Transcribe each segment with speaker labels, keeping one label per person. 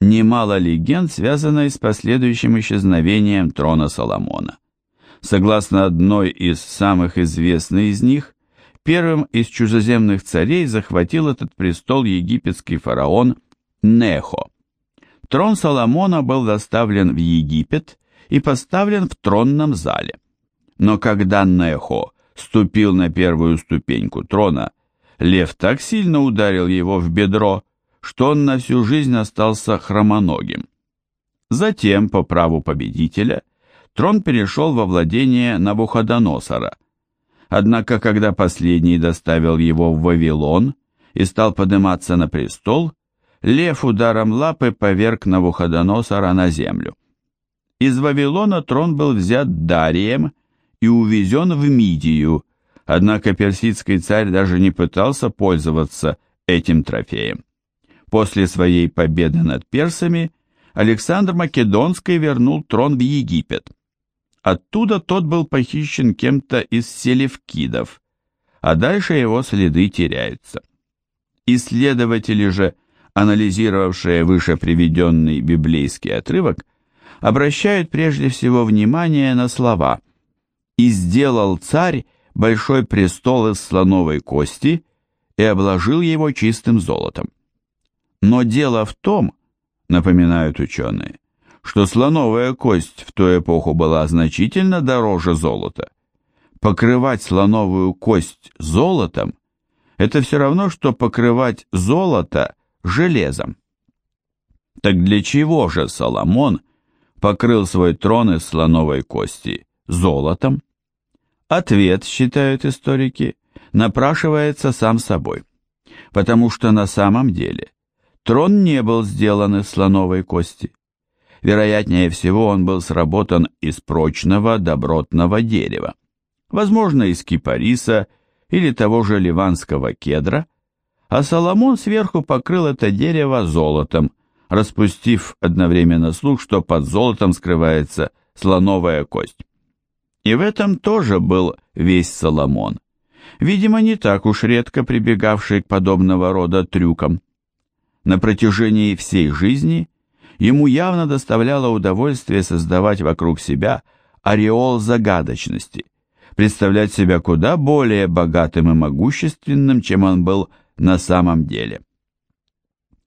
Speaker 1: немало легенд, связанных с последующим исчезновением трона Соломона. Согласно одной из самых известных из них, первым из чужеземных царей захватил этот престол египетский фараон Нехо. Трон Соломона был доставлен в Египет и поставлен в тронном зале. Но когда Нехо ступил на первую ступеньку трона, лев так сильно ударил его в бедро, что он на всю жизнь остался хромоногим. Затем, по праву победителя, трон перешел во владение Навуходоносора. Однако, когда последний доставил его в Вавилон и стал подниматься на престол, лев ударом лапы поверг Навуходоносора на землю. Из Вавилона трон был взят Дарием и увезен в Мидию, однако персидский царь даже не пытался пользоваться этим трофеем. После своей победы над персами Александр Македонский вернул трон в Египет. Оттуда тот был похищен кем-то из селевкидов, а дальше его следы теряются. Исследователи же, анализировавшие выше приведенный библейский отрывок, обращают прежде всего внимание на слова «И сделал царь большой престол из слоновой кости и обложил его чистым золотом». Но дело в том, напоминают ученые, что слоновая кость в ту эпоху была значительно дороже золота. Покрывать слоновую кость золотом – это все равно, что покрывать золото железом. Так для чего же Соломон покрыл свой трон из слоновой кости золотом? Ответ, считают историки, напрашивается сам собой, потому что на самом деле Трон не был сделан из слоновой кости. Вероятнее всего, он был сработан из прочного добротного дерева, возможно, из кипариса или того же ливанского кедра, а Соломон сверху покрыл это дерево золотом, распустив одновременно слух, что под золотом скрывается слоновая кость. И в этом тоже был весь Соломон, видимо, не так уж редко прибегавший к подобного рода трюкам. На протяжении всей жизни ему явно доставляло удовольствие создавать вокруг себя ореол загадочности, представлять себя куда более богатым и могущественным, чем он был на самом деле.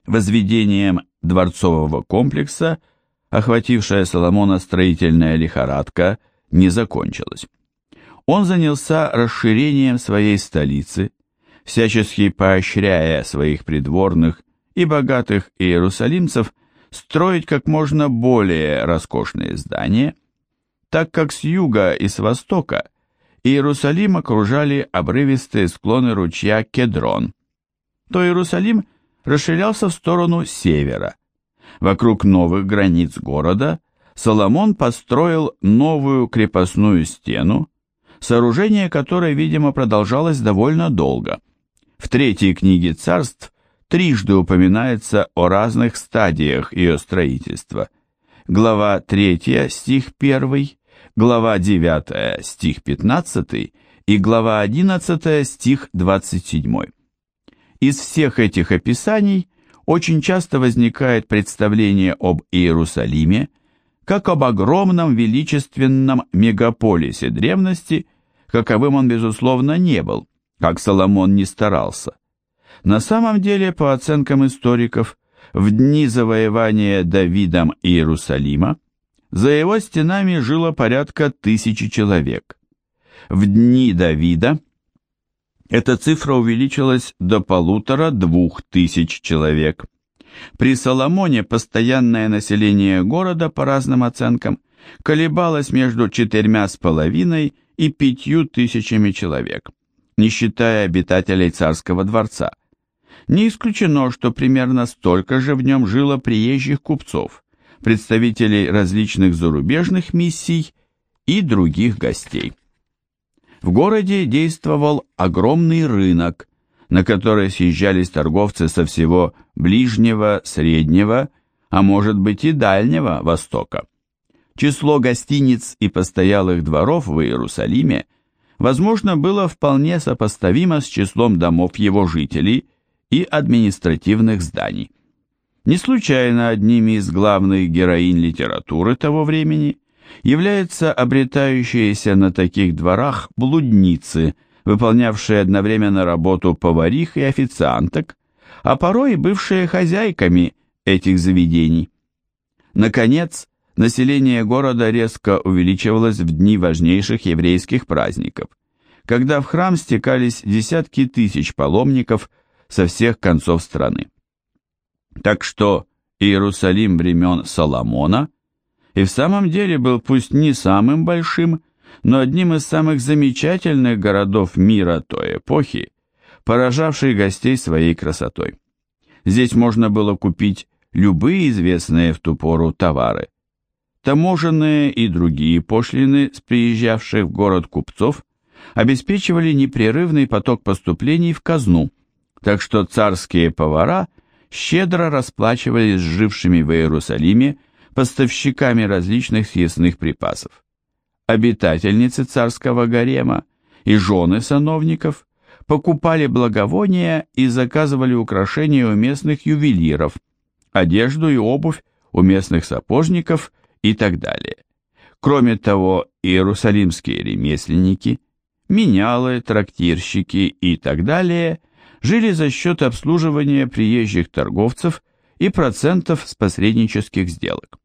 Speaker 1: Возведением дворцового комплекса, охватившая Соломона строительная лихорадка, не закончилась. Он занялся расширением своей столицы, всячески поощряя своих придворных и богатых иерусалимцев строить как можно более роскошные здания, так как с юга и с востока Иерусалим окружали обрывистые склоны ручья Кедрон, то Иерусалим расширялся в сторону севера. Вокруг новых границ города Соломон построил новую крепостную стену, сооружение которой, видимо, продолжалось довольно долго. В третьей книге царств трижды упоминается о разных стадиях ее строительства. Глава 3, стих 1, глава 9, стих 15 и глава 11, стих 27. Из всех этих описаний очень часто возникает представление об Иерусалиме как об огромном величественном мегаполисе древности, каковым он, безусловно, не был, как Соломон не старался. На самом деле, по оценкам историков, в дни завоевания Давидом Иерусалима за его стенами жило порядка тысячи человек. В дни Давида эта цифра увеличилась до полутора-двух тысяч человек. При Соломоне постоянное население города, по разным оценкам, колебалось между четырьмя с половиной и пятью тысячами человек, не считая обитателей царского дворца. Не исключено, что примерно столько же в нем жило приезжих купцов, представителей различных зарубежных миссий и других гостей. В городе действовал огромный рынок, на который съезжались торговцы со всего ближнего, среднего, а может быть и дальнего Востока. Число гостиниц и постоялых дворов в Иерусалиме, возможно, было вполне сопоставимо с числом домов его жителей – и административных зданий. Не случайно одними из главных героинь литературы того времени являются обретающиеся на таких дворах блудницы, выполнявшие одновременно работу поварих и официанток, а порой и бывшие хозяйками этих заведений. Наконец, население города резко увеличивалось в дни важнейших еврейских праздников, когда в храм стекались десятки тысяч паломников со всех концов страны. Так что Иерусалим времен Соломона и в самом деле был пусть не самым большим, но одним из самых замечательных городов мира той эпохи, поражавший гостей своей красотой. Здесь можно было купить любые известные в ту пору товары. Таможенные и другие пошлины с приезжавших в город купцов обеспечивали непрерывный поток поступлений в казну, так что царские повара щедро расплачивались с жившими в Иерусалиме поставщиками различных съестных припасов. Обитательницы царского гарема и жены сановников покупали благовония и заказывали украшения у местных ювелиров, одежду и обувь у местных сапожников и так далее. Кроме того, иерусалимские ремесленники, менялы, трактирщики и так далее жили за счет обслуживания приезжих торговцев и процентов с посреднических сделок.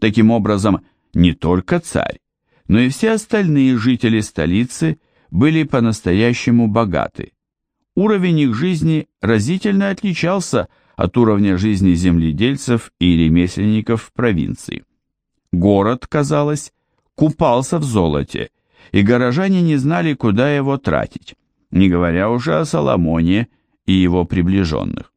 Speaker 1: Таким образом, не только царь, но и все остальные жители столицы – были по-настоящему богаты. Уровень их жизни разительно отличался от уровня жизни земледельцев и ремесленников в провинции. Город, казалось, купался в золоте, и горожане не знали, куда его тратить, не говоря уже о Соломоне и его приближенных.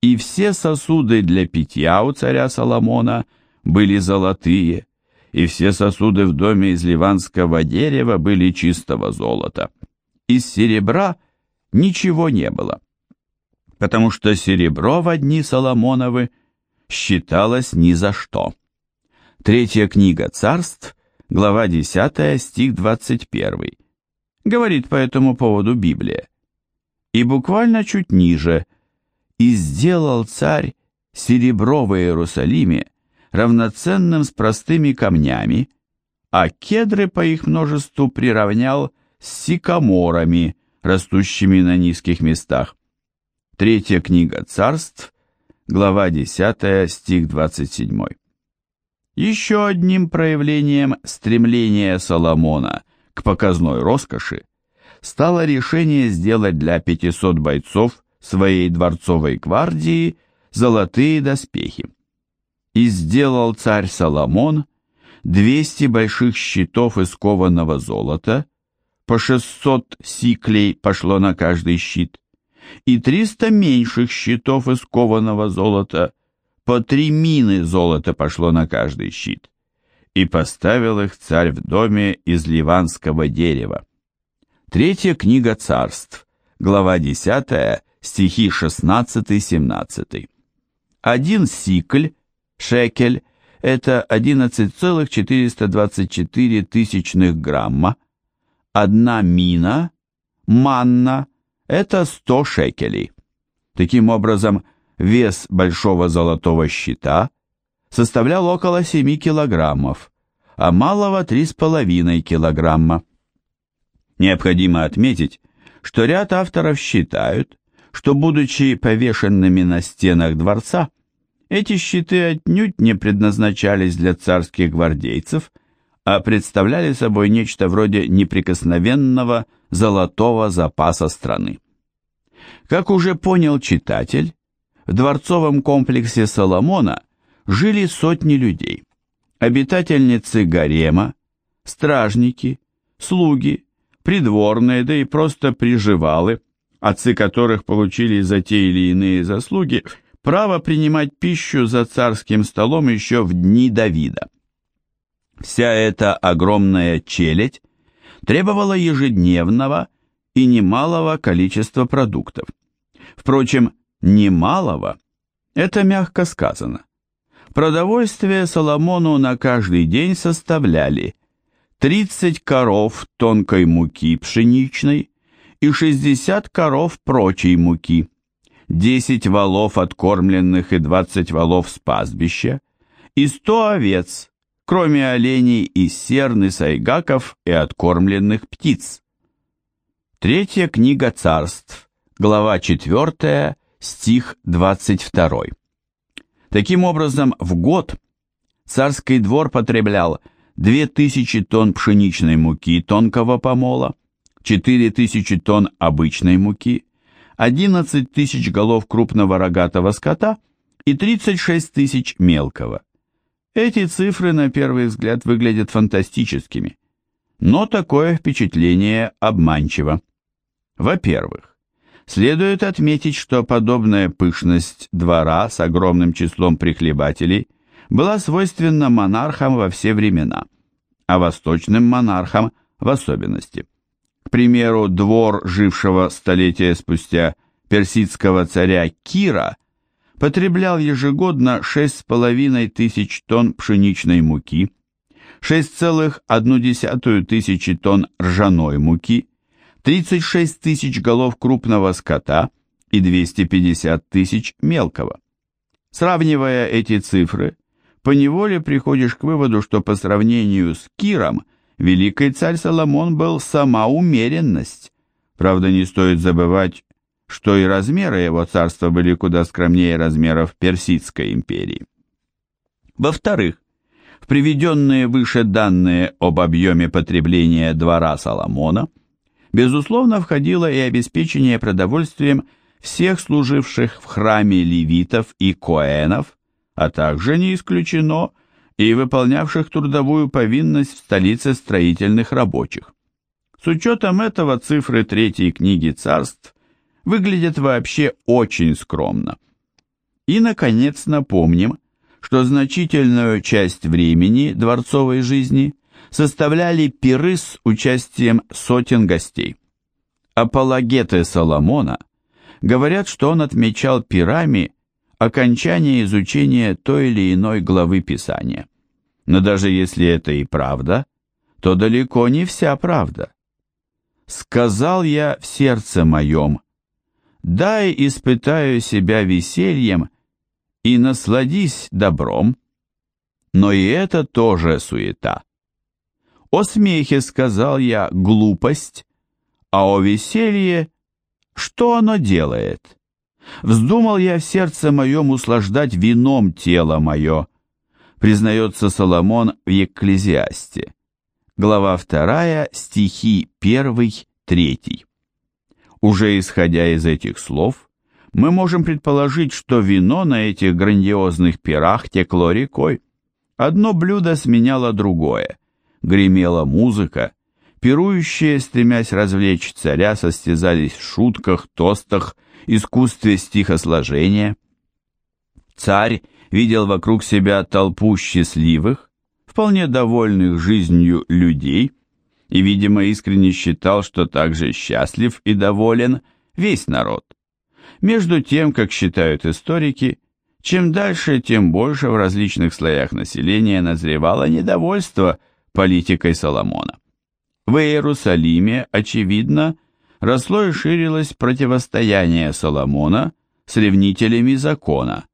Speaker 1: И все сосуды для питья у царя Соломона были золотые, и все сосуды в доме из ливанского дерева были чистого золота. Из серебра ничего не было, потому что серебро в дни Соломоновы считалось ни за что. Третья книга царств, глава 10, стих 21, говорит по этому поводу Библия. И буквально чуть ниже «И сделал царь серебро в Иерусалиме, равноценным с простыми камнями, а кедры по их множеству приравнял с сикаморами, растущими на низких местах. Третья книга царств, глава 10, стих 27. Еще одним проявлением стремления Соломона к показной роскоши стало решение сделать для 500 бойцов своей дворцовой гвардии золотые доспехи. И сделал царь Соломон двести больших щитов из кованого золота, по шестьсот сиклей пошло на каждый щит, и триста меньших щитов из кованого золота, по три мины золота пошло на каждый щит, и поставил их царь в доме из ливанского дерева. Третья книга царств, глава 10, стихи 16-17. Один сикль Шекель – это 11,424 тысячных грамма. Одна мина, манна – это 100 шекелей. Таким образом, вес большого золотого щита составлял около 7 килограммов, а малого 3,5 килограмма. Необходимо отметить, что ряд авторов считают, что, будучи повешенными на стенах дворца, эти щиты отнюдь не предназначались для царских гвардейцев, а представляли собой нечто вроде неприкосновенного золотого запаса страны. Как уже понял читатель, в дворцовом комплексе Соломона жили сотни людей, обитательницы гарема, стражники, слуги, придворные, да и просто приживалы, отцы которых получили за те или иные заслуги – право принимать пищу за царским столом еще в дни Давида. Вся эта огромная челядь требовала ежедневного и немалого количества продуктов. Впрочем, немалого – это мягко сказано. Продовольствие Соломону на каждый день составляли 30 коров тонкой муки пшеничной и 60 коров прочей муки – 10 валов откормленных и 20 валов с пастбища, и 100 овец, кроме оленей и серны, сайгаков и откормленных птиц. Третья книга царств, глава 4, стих 22. Таким образом, в год царский двор потреблял 2000 тонн пшеничной муки тонкого помола, 4000 тонн обычной муки, 11 тысяч голов крупного рогатого скота и 36 тысяч мелкого. Эти цифры на первый взгляд выглядят фантастическими, но такое впечатление обманчиво. Во-первых, следует отметить, что подобная пышность двора с огромным числом прихлебателей была свойственна монархам во все времена, а восточным монархам в особенности. К примеру, двор жившего столетия спустя персидского царя Кира потреблял ежегодно 6,5 тысяч тонн пшеничной муки, 6,1 тысячи тонн ржаной муки, 36 тысяч голов крупного скота и 250 тысяч мелкого. Сравнивая эти цифры, поневоле приходишь к выводу, что по сравнению с Киром – Великий царь Соломон был сама умеренность. Правда, не стоит забывать, что и размеры его царства были куда скромнее размеров Персидской империи. Во-вторых, в приведенные выше данные об объеме потребления двора Соломона, безусловно, входило и обеспечение продовольствием всех служивших в храме левитов и коэнов, а также не исключено и выполнявших трудовую повинность в столице строительных рабочих. С учетом этого цифры третьей книги царств выглядят вообще очень скромно. И, наконец, напомним, что значительную часть времени дворцовой жизни составляли пиры с участием сотен гостей. Апологеты Соломона говорят, что он отмечал пирами окончание изучения той или иной главы Писания. Но даже если это и правда, то далеко не вся правда. Сказал я в сердце моем, дай испытаю себя весельем и насладись добром. Но и это тоже суета. О смехе сказал я глупость, а о веселье что оно делает? Вздумал я в сердце моем услаждать вином тело мое, признается Соломон в Екклезиасте. Глава 2, стихи 1-3. Уже исходя из этих слов, мы можем предположить, что вино на этих грандиозных пирах текло рекой. Одно блюдо сменяло другое. Гремела музыка, пирующие, стремясь развлечь царя, состязались в шутках, тостах, искусстве стихосложения. Царь видел вокруг себя толпу счастливых, вполне довольных жизнью людей и, видимо, искренне считал, что также счастлив и доволен весь народ. Между тем, как считают историки, чем дальше, тем больше в различных слоях населения назревало недовольство политикой Соломона. В Иерусалиме, очевидно, росло и ширилось противостояние Соломона с ревнителями закона,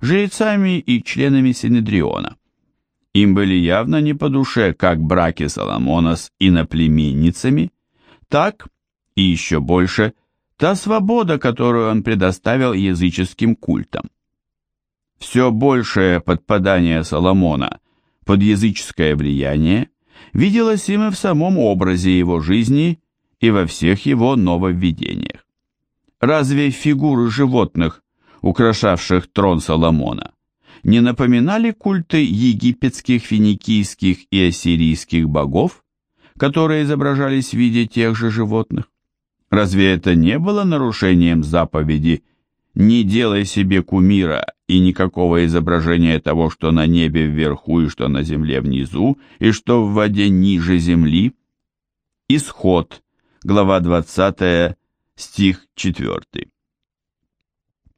Speaker 1: жрецами и членами Синедриона. Им были явно не по душе как браки Соломона с иноплеменницами, так и еще больше та свобода, которую он предоставил языческим культам. Все большее подпадание Соломона под языческое влияние виделось им и в самом образе его жизни и во всех его нововведениях. Разве фигуры животных украшавших трон Соломона, не напоминали культы египетских, финикийских и ассирийских богов, которые изображались в виде тех же животных? Разве это не было нарушением заповеди «Не делай себе кумира и никакого изображения того, что на небе вверху и что на земле внизу, и что в воде ниже земли»? Исход, глава 20, стих 4.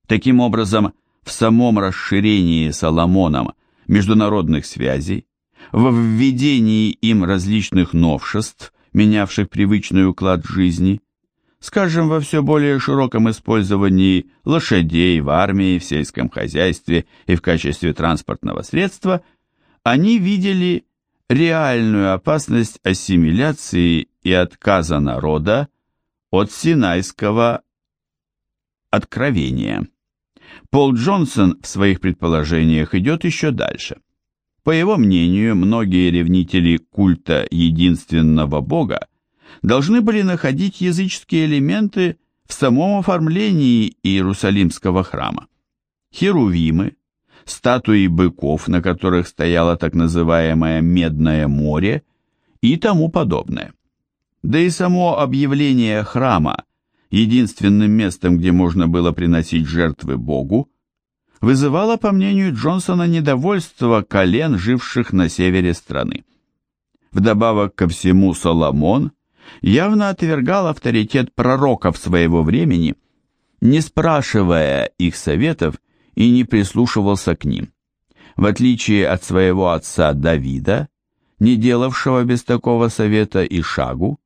Speaker 1: Таким образом, в самом расширении Соломоном международных связей, во введении им различных новшеств, менявших привычный уклад жизни, скажем, во все более широком использовании лошадей в армии, в сельском хозяйстве и в качестве транспортного средства, они видели реальную опасность ассимиляции и отказа народа от синайского откровения. Пол Джонсон в своих предположениях идет еще дальше. По его мнению, многие ревнители культа единственного Бога должны были находить языческие элементы в самом оформлении Иерусалимского храма. Херувимы, статуи быков, на которых стояло так называемое «медное море» и тому подобное. Да и само объявление храма единственным местом, где можно было приносить жертвы Богу, вызывало, по мнению Джонсона, недовольство колен, живших на севере страны. Вдобавок ко всему Соломон явно отвергал авторитет пророков своего времени, не спрашивая их советов и не прислушивался к ним. В отличие от своего отца Давида, не делавшего без такого совета и шагу,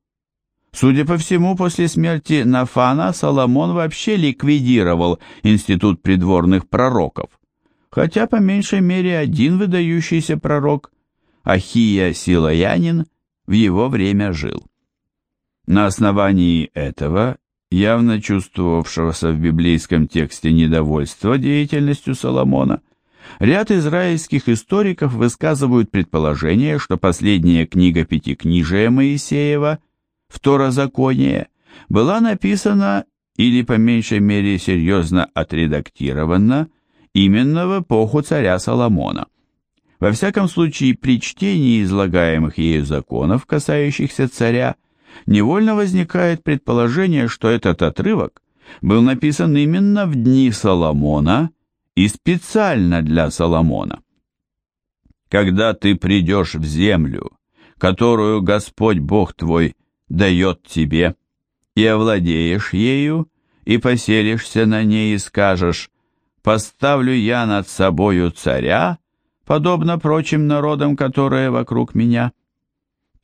Speaker 1: Судя по всему, после смерти Нафана Соломон вообще ликвидировал институт придворных пророков, хотя по меньшей мере один выдающийся пророк, Ахия Силаянин, в его время жил. На основании этого, явно чувствовавшегося в библейском тексте недовольства деятельностью Соломона, ряд израильских историков высказывают предположение, что последняя книга Пятикнижия Моисеева – Второзаконие была написана или по меньшей мере серьезно отредактирована именно в эпоху царя Соломона. Во всяком случае, при чтении излагаемых ею законов, касающихся царя, невольно возникает предположение, что этот отрывок был написан именно в дни Соломона и специально для Соломона. «Когда ты придешь в землю, которую Господь Бог твой дает тебе, и овладеешь ею, и поселишься на ней и скажешь, «Поставлю я над собою царя, подобно прочим народам, которые вокруг меня»,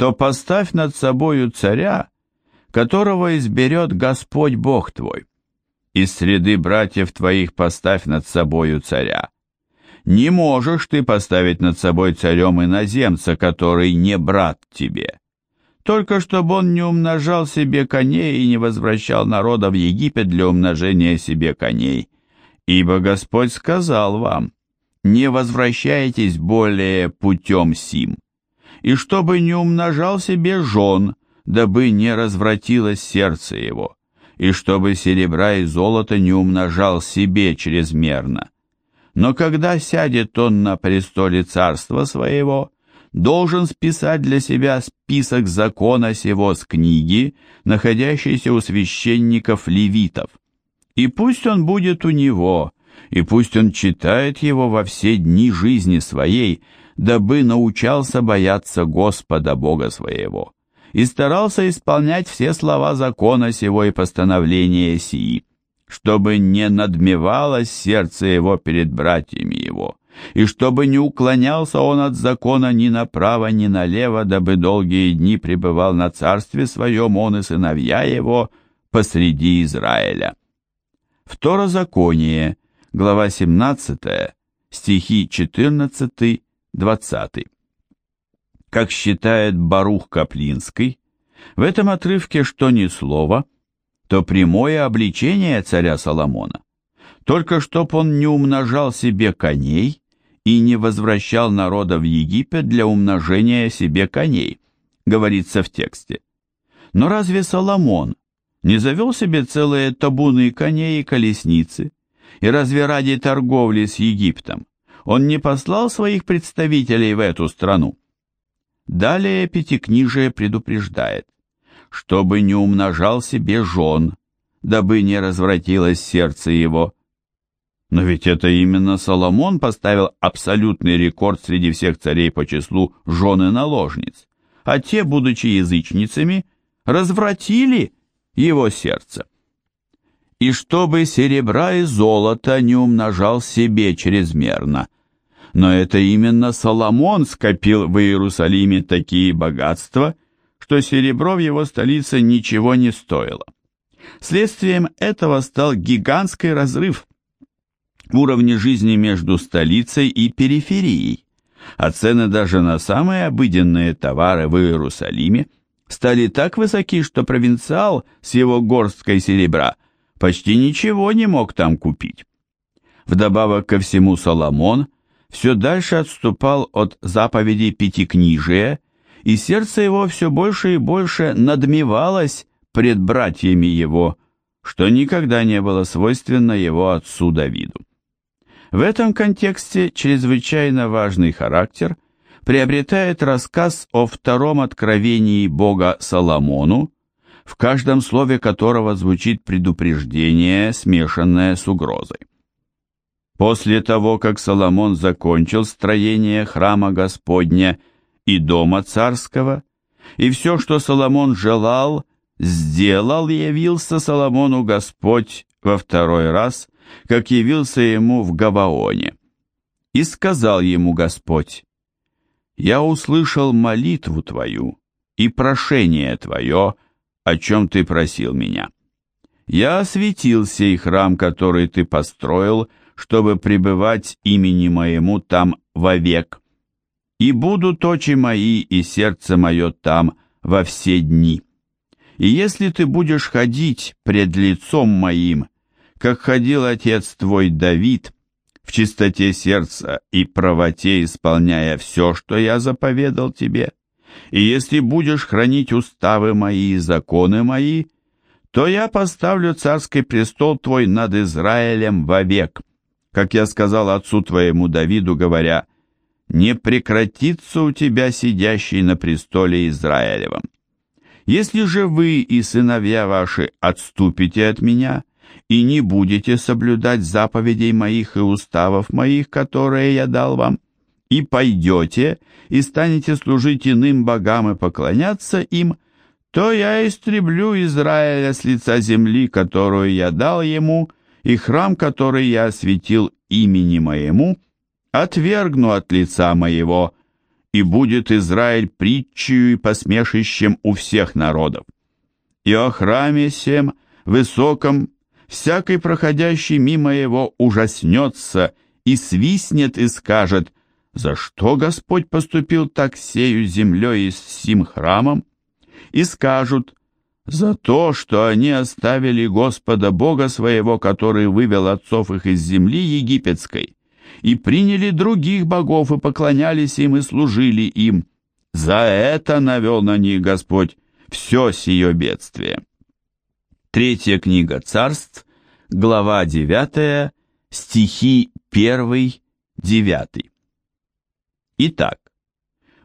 Speaker 1: то поставь над собою царя, которого изберет Господь Бог твой. Из среды братьев твоих поставь над собою царя. Не можешь ты поставить над собой царем иноземца, который не брат тебе только чтобы он не умножал себе коней и не возвращал народа в Египет для умножения себе коней. Ибо Господь сказал вам, не возвращайтесь более путем сим, и чтобы не умножал себе жен, дабы не развратилось сердце его, и чтобы серебра и золото не умножал себе чрезмерно. Но когда сядет он на престоле царства своего, должен списать для себя список закона сего с книги, находящейся у священников-левитов. И пусть он будет у него, и пусть он читает его во все дни жизни своей, дабы научался бояться Господа Бога своего, и старался исполнять все слова закона сего и постановления сии, чтобы не надмевалось сердце его перед братьями его и чтобы не уклонялся он от закона ни направо, ни налево, дабы долгие дни пребывал на царстве своем он и сыновья его посреди Израиля. Второзаконие, глава 17, стихи 14-20. Как считает Барух Каплинский, в этом отрывке что ни слово, то прямое обличение царя Соломона. Только чтоб он не умножал себе коней, и не возвращал народа в Египет для умножения себе коней, говорится в тексте. Но разве Соломон не завел себе целые табуны коней и колесницы? И разве ради торговли с Египтом он не послал своих представителей в эту страну? Далее Пятикнижие предупреждает, чтобы не умножал себе жен, дабы не развратилось сердце его, но ведь это именно Соломон поставил абсолютный рекорд среди всех царей по числу жены наложниц, а те, будучи язычницами, развратили его сердце. И чтобы серебра и золото не умножал себе чрезмерно. Но это именно Соломон скопил в Иерусалиме такие богатства, что серебро в его столице ничего не стоило. Следствием этого стал гигантский разрыв в уровне жизни между столицей и периферией, а цены даже на самые обыденные товары в Иерусалиме стали так высоки, что провинциал с его горсткой серебра почти ничего не мог там купить. Вдобавок ко всему Соломон все дальше отступал от заповедей Пятикнижия, и сердце его все больше и больше надмевалось пред братьями его, что никогда не было свойственно его отцу Давиду. В этом контексте чрезвычайно важный характер приобретает рассказ о втором откровении Бога Соломону, в каждом слове которого звучит предупреждение, смешанное с угрозой. После того, как Соломон закончил строение храма Господня и дома царского, и все, что Соломон желал, сделал, явился Соломону Господь во второй раз, как явился ему в Гаваоне. И сказал ему Господь, «Я услышал молитву твою и прошение твое, о чем ты просил меня. Я осветил сей храм, который ты построил, чтобы пребывать имени моему там вовек. И будут очи мои и сердце мое там во все дни. И если ты будешь ходить пред лицом моим, как ходил отец твой Давид, в чистоте сердца и правоте исполняя все, что я заповедал тебе, и если будешь хранить уставы мои и законы мои, то я поставлю царский престол твой над Израилем вовек, как я сказал отцу твоему Давиду, говоря, «Не прекратится у тебя сидящий на престоле Израилевом». Если же вы и сыновья ваши отступите от меня и не будете соблюдать заповедей моих и уставов моих, которые я дал вам, и пойдете и станете служить иным богам и поклоняться им, то я истреблю Израиля с лица земли, которую я дал ему, и храм, который я осветил имени моему, отвергну от лица моего, и будет Израиль притчью и посмешищем у всех народов. И о храме сем, высоком, всякий проходящий мимо его ужаснется и свистнет и скажет, «За что Господь поступил так сею землей и с сим храмом?» И скажут, за то, что они оставили Господа Бога своего, который вывел отцов их из земли египетской, и приняли других богов и поклонялись им и служили им. За это навел на них Господь все сие бедствие. Третья книга царств, глава 9, стихи 1, 9. Итак,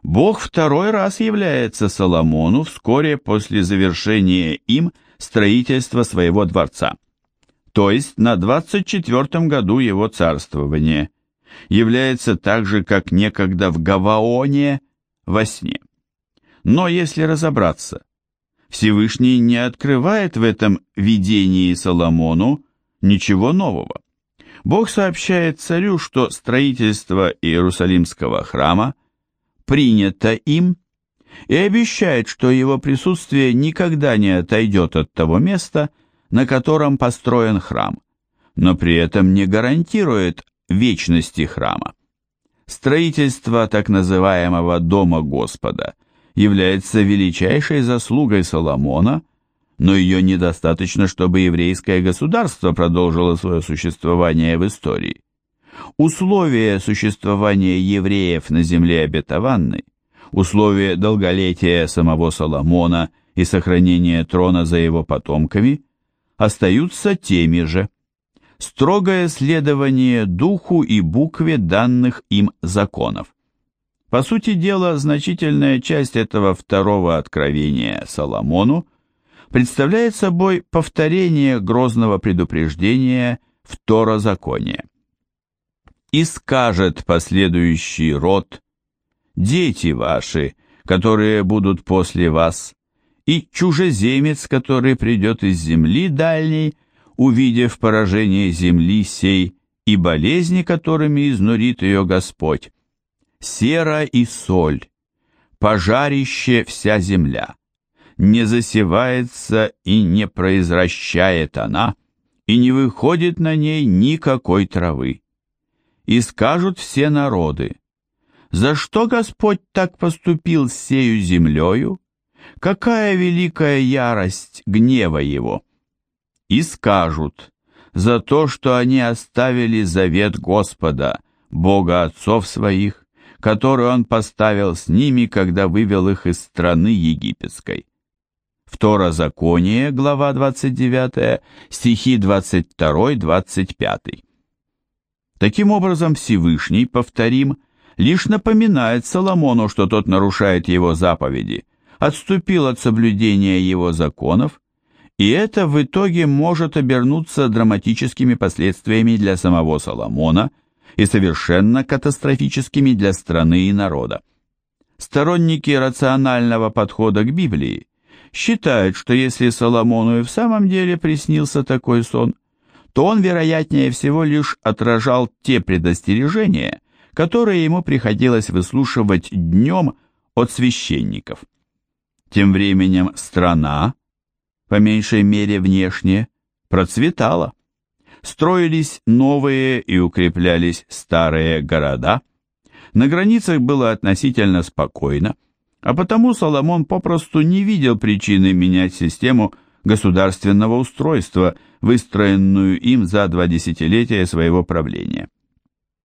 Speaker 1: Бог второй раз является Соломону вскоре после завершения им строительства своего дворца, то есть на 24 году его царствования, является так же, как некогда в Гаваоне во сне. Но если разобраться, Всевышний не открывает в этом видении Соломону ничего нового. Бог сообщает царю, что строительство Иерусалимского храма – принято им и обещает, что его присутствие никогда не отойдет от того места, на котором построен храм, но при этом не гарантирует вечности храма. Строительство так называемого Дома Господа является величайшей заслугой Соломона, но ее недостаточно, чтобы еврейское государство продолжило свое существование в истории. Условия существования евреев на земле обетованной, условия долголетия самого Соломона и сохранения трона за его потомками остаются теми же. Строгое следование духу и букве данных им законов. По сути дела, значительная часть этого второго откровения Соломону представляет собой повторение грозного предупреждения второзакония и скажет последующий род, дети ваши, которые будут после вас, и чужеземец, который придет из земли дальней, увидев поражение земли сей и болезни, которыми изнурит ее Господь, сера и соль, пожарище вся земля, не засевается и не произращает она, и не выходит на ней никакой травы. И скажут все народы, за что Господь так поступил с сею землею? Какая великая ярость гнева Его? И скажут, за то, что они оставили завет Господа, Бога отцов своих, который Он поставил с ними, когда вывел их из страны египетской. Второзаконие, глава 29, стихи 22-25. Таким образом, Всевышний, повторим, лишь напоминает Соломону, что тот нарушает его заповеди, отступил от соблюдения его законов, и это в итоге может обернуться драматическими последствиями для самого Соломона и совершенно катастрофическими для страны и народа. Сторонники рационального подхода к Библии считают, что если Соломону и в самом деле приснился такой сон, то он, вероятнее всего, лишь отражал те предостережения, которые ему приходилось выслушивать днем от священников. Тем временем страна, по меньшей мере внешне, процветала. Строились новые и укреплялись старые города. На границах было относительно спокойно, а потому Соломон попросту не видел причины менять систему государственного устройства, выстроенную им за два десятилетия своего правления.